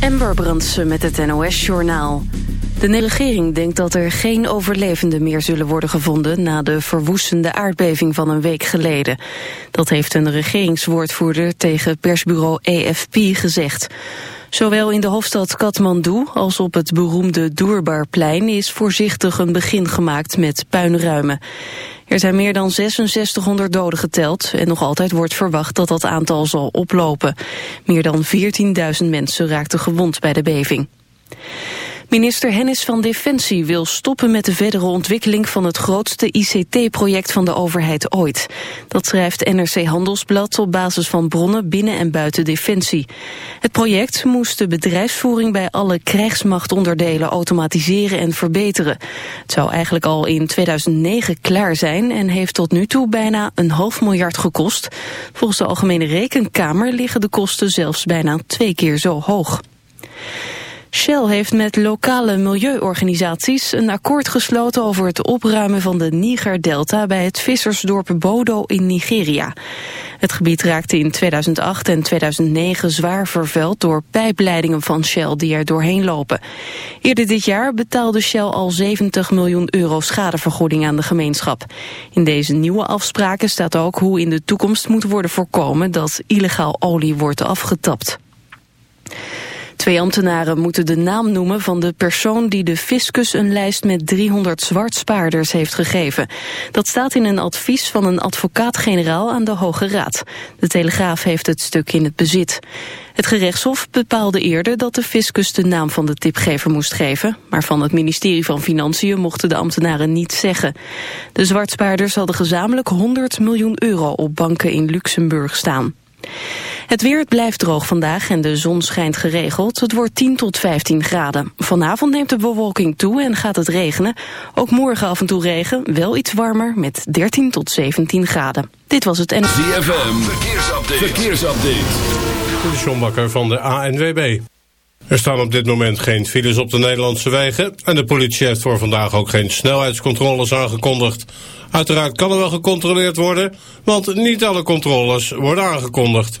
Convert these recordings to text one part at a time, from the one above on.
Amber Brandsen met het NOS-journaal. De regering denkt dat er geen overlevenden meer zullen worden gevonden... na de verwoestende aardbeving van een week geleden. Dat heeft een regeringswoordvoerder tegen persbureau EFP gezegd. Zowel in de hoofdstad Kathmandu als op het beroemde Doerbaarplein... is voorzichtig een begin gemaakt met puinruimen. Er zijn meer dan 6600 doden geteld en nog altijd wordt verwacht dat dat aantal zal oplopen. Meer dan 14.000 mensen raakten gewond bij de beving. Minister Hennis van Defensie wil stoppen met de verdere ontwikkeling van het grootste ICT-project van de overheid ooit. Dat schrijft NRC Handelsblad op basis van bronnen binnen en buiten Defensie. Het project moest de bedrijfsvoering bij alle krijgsmachtonderdelen automatiseren en verbeteren. Het zou eigenlijk al in 2009 klaar zijn en heeft tot nu toe bijna een half miljard gekost. Volgens de Algemene Rekenkamer liggen de kosten zelfs bijna twee keer zo hoog. Shell heeft met lokale milieuorganisaties een akkoord gesloten over het opruimen van de Niger-delta bij het vissersdorp Bodo in Nigeria. Het gebied raakte in 2008 en 2009 zwaar vervuild door pijpleidingen van Shell die er doorheen lopen. Eerder dit jaar betaalde Shell al 70 miljoen euro schadevergoeding aan de gemeenschap. In deze nieuwe afspraken staat ook hoe in de toekomst moet worden voorkomen dat illegaal olie wordt afgetapt. Twee ambtenaren moeten de naam noemen van de persoon die de fiscus een lijst met 300 zwartspaarders heeft gegeven. Dat staat in een advies van een advocaat-generaal aan de Hoge Raad. De Telegraaf heeft het stuk in het bezit. Het gerechtshof bepaalde eerder dat de fiscus de naam van de tipgever moest geven, maar van het ministerie van Financiën mochten de ambtenaren niet zeggen. De zwartspaarders hadden gezamenlijk 100 miljoen euro op banken in Luxemburg staan. Het weer het blijft droog vandaag en de zon schijnt geregeld. Het wordt 10 tot 15 graden. Vanavond neemt de bewolking toe en gaat het regenen. Ook morgen af en toe regen, wel iets warmer met 13 tot 17 graden. Dit was het en... ZFM, verkeersupdate. verkeersupdate. De John Bakker van de ANWB. Er staan op dit moment geen files op de Nederlandse wegen... en de politie heeft voor vandaag ook geen snelheidscontroles aangekondigd. Uiteraard kan er wel gecontroleerd worden, want niet alle controles worden aangekondigd.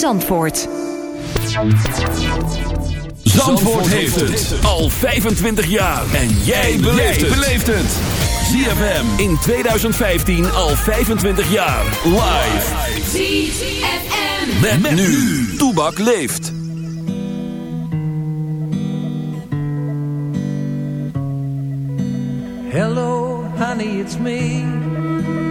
Zandvoort. Zandvoort heeft het al 25 jaar. En jij beleeft het. ZFM in 2015 al 25 jaar. Live. ZFM. Met, met nu. Toebak leeft. Hello, honey, it's me.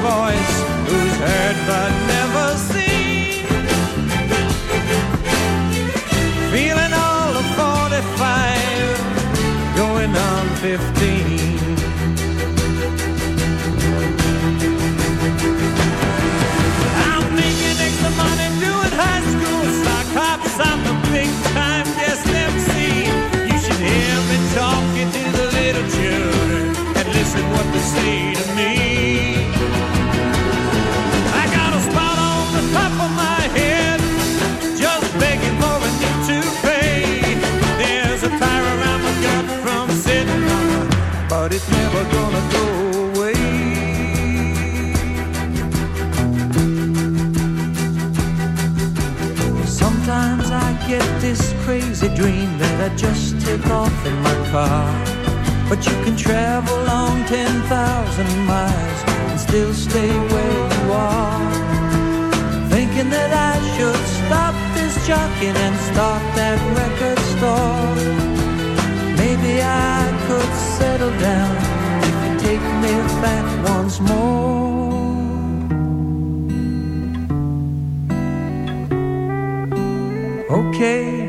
voice, who's heard but never seen. Feeling all of 45, going on 15. I'm making extra money doing high school sock hops. I'm a big time guest MC. You should hear me talking to the little children and listen what they say dream that I just take off in my car. But you can travel on 10,000 miles and still stay where you are. Thinking that I should stop this jockeying and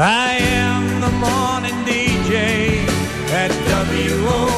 I am the morning DJ at WOLD.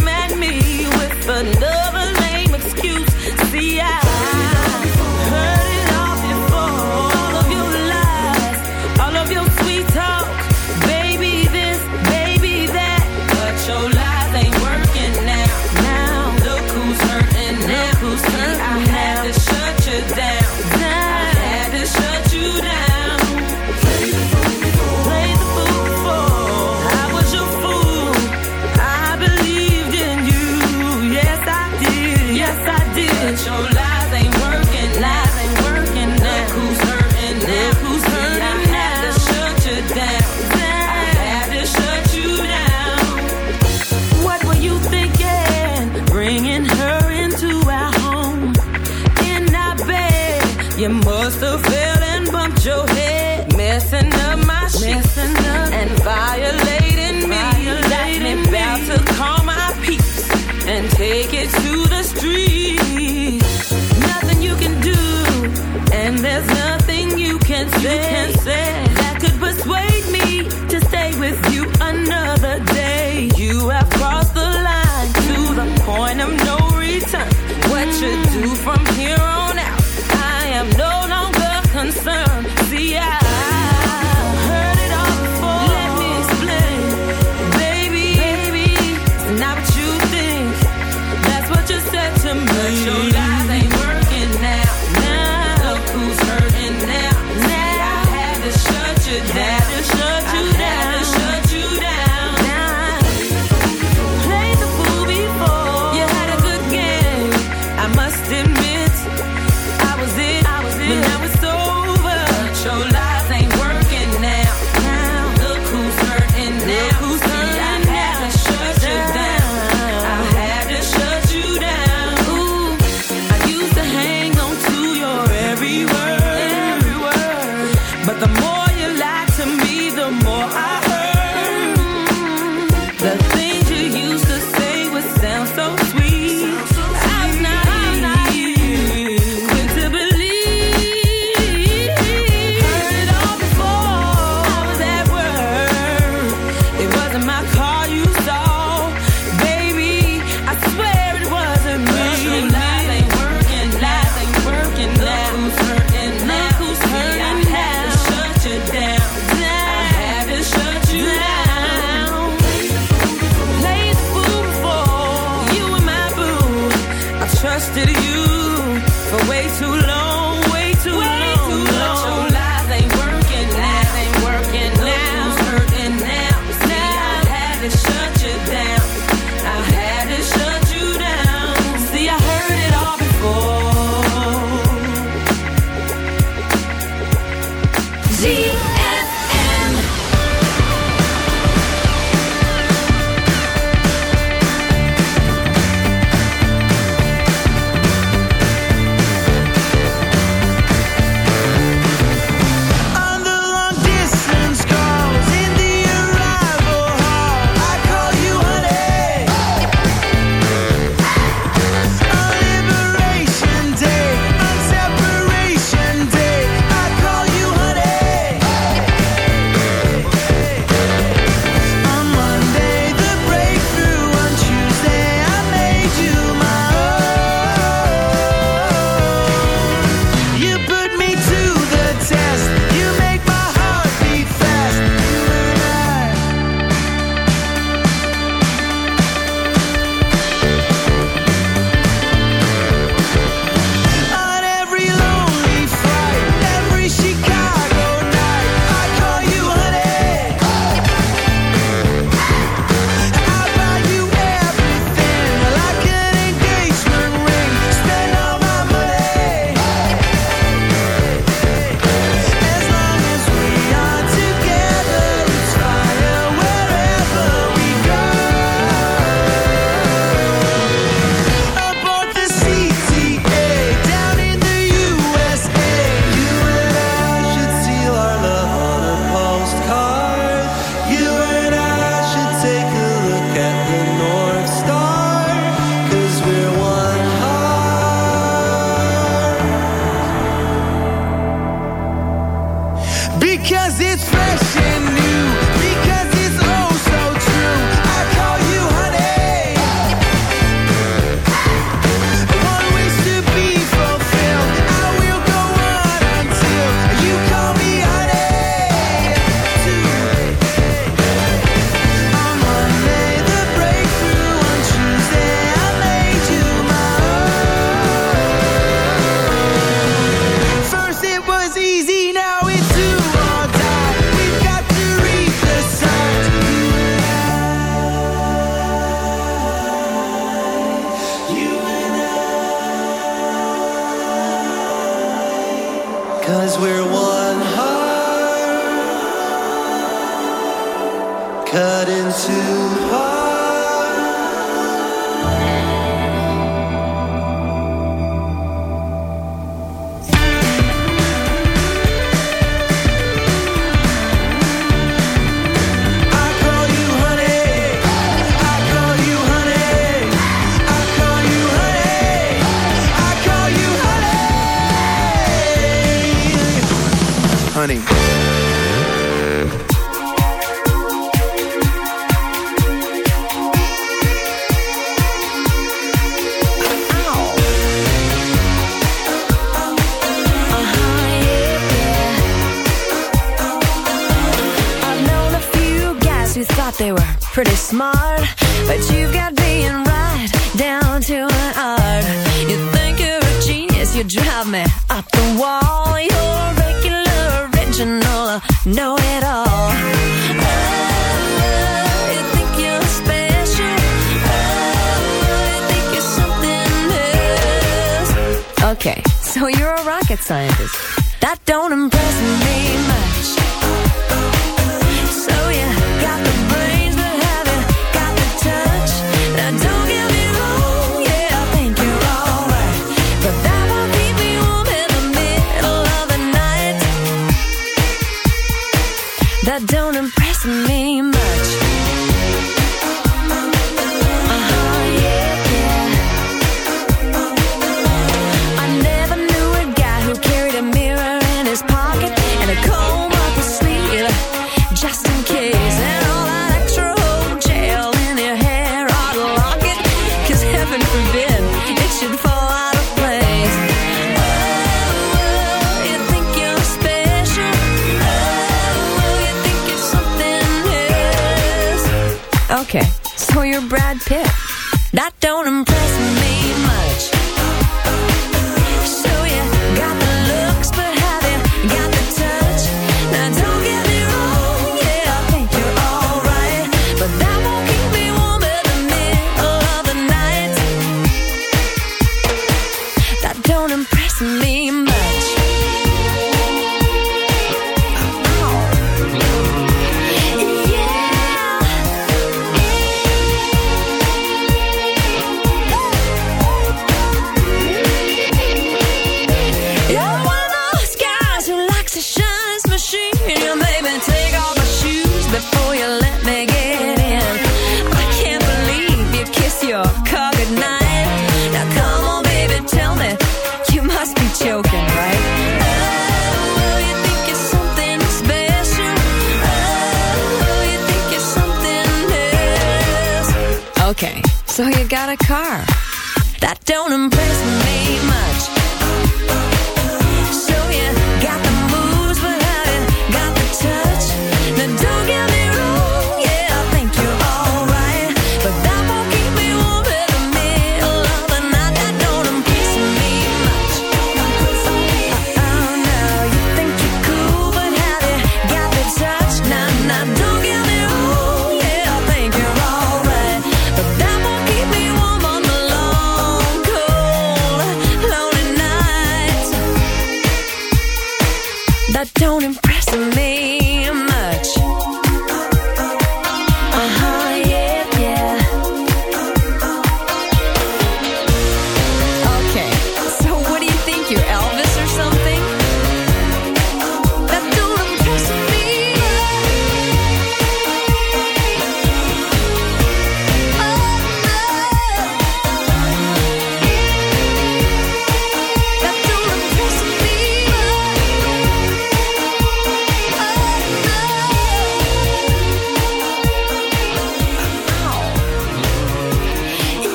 sun.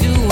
do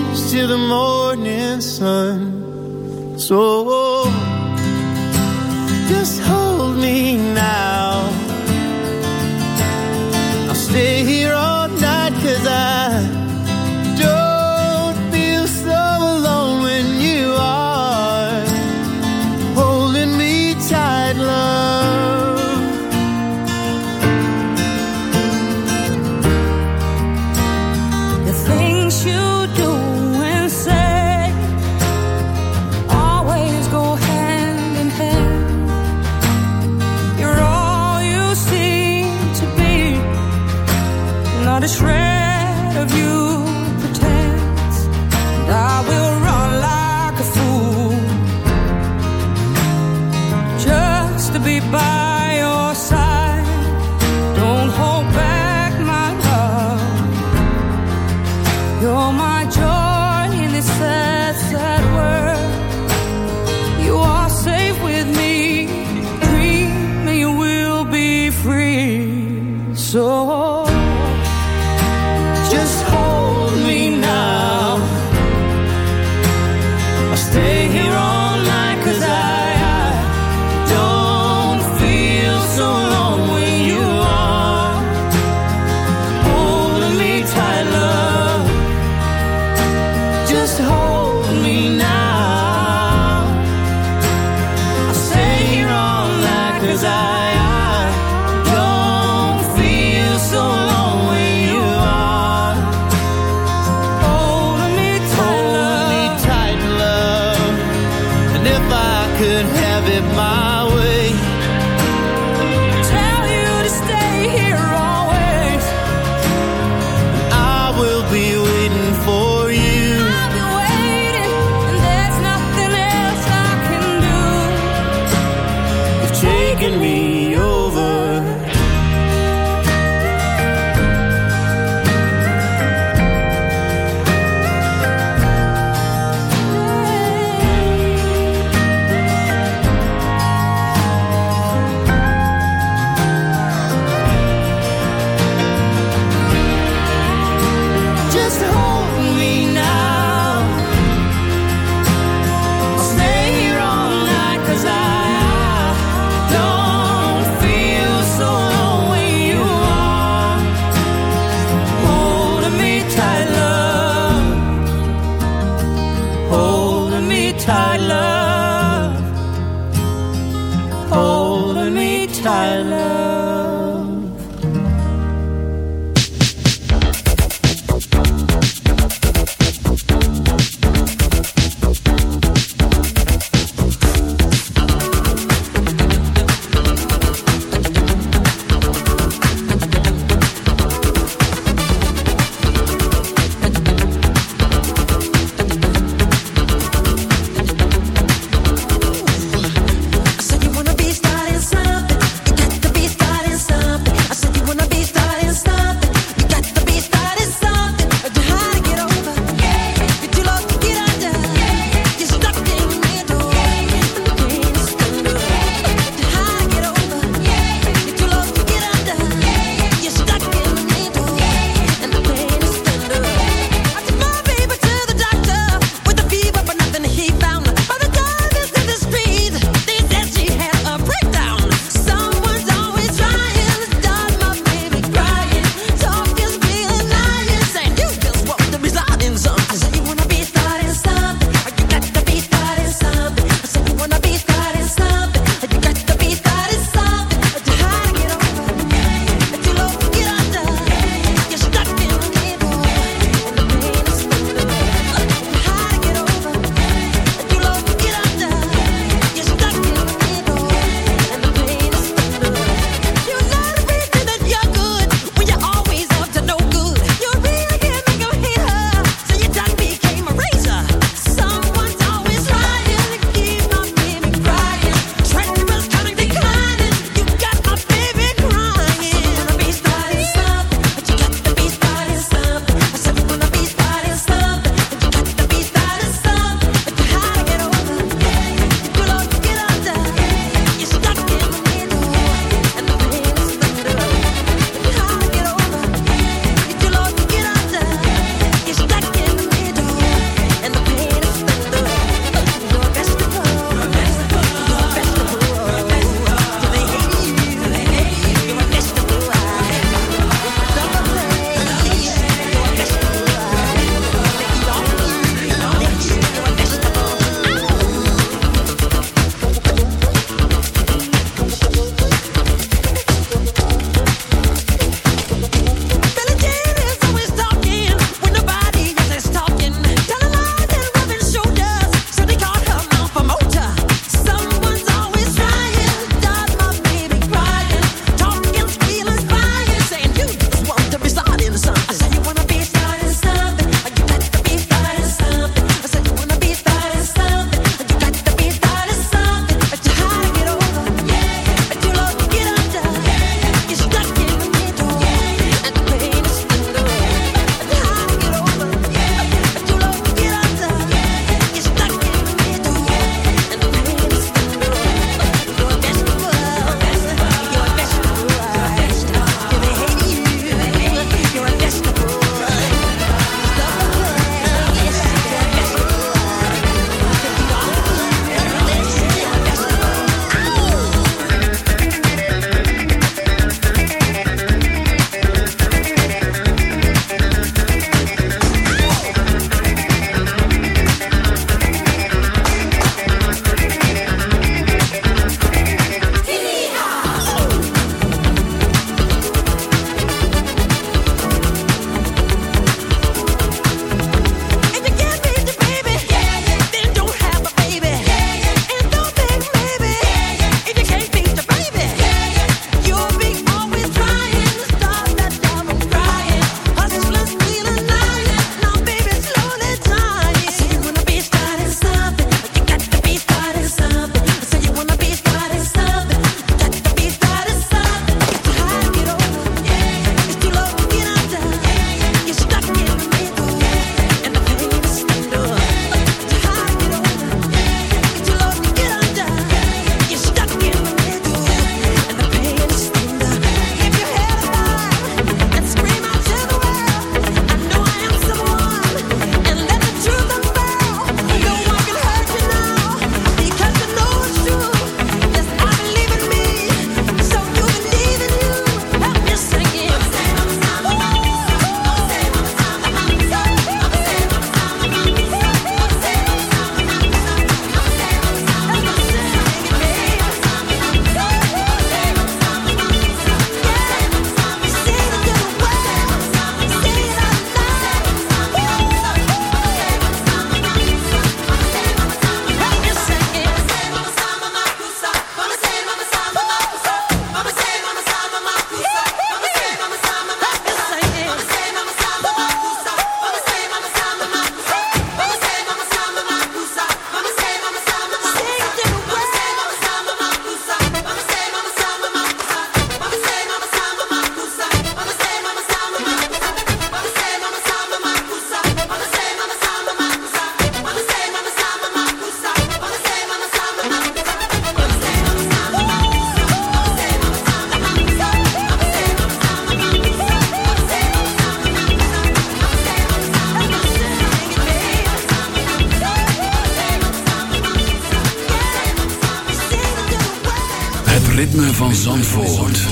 to the morning sun. So just hold me now. I'll stay here all night cause I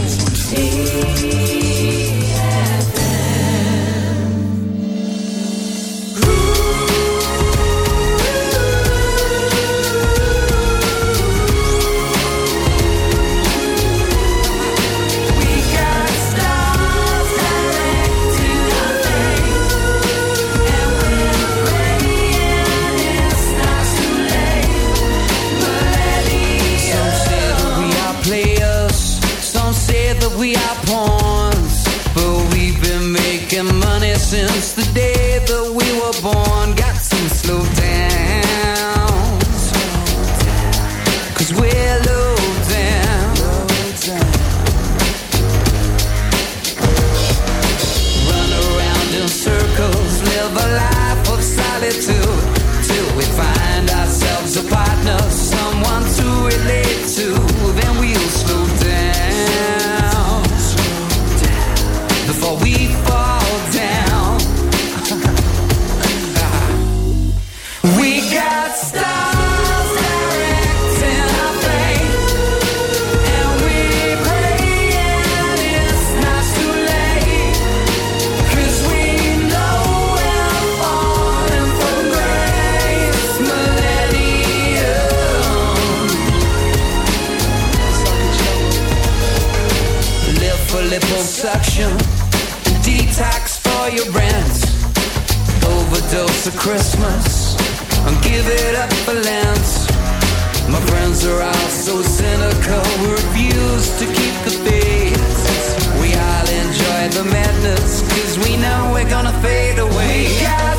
Zandvoort. Christmas and give it up for Lance. My friends are all so cynical, we refuse to keep the faith. We all enjoy the madness, cause we know we're gonna fade away. We got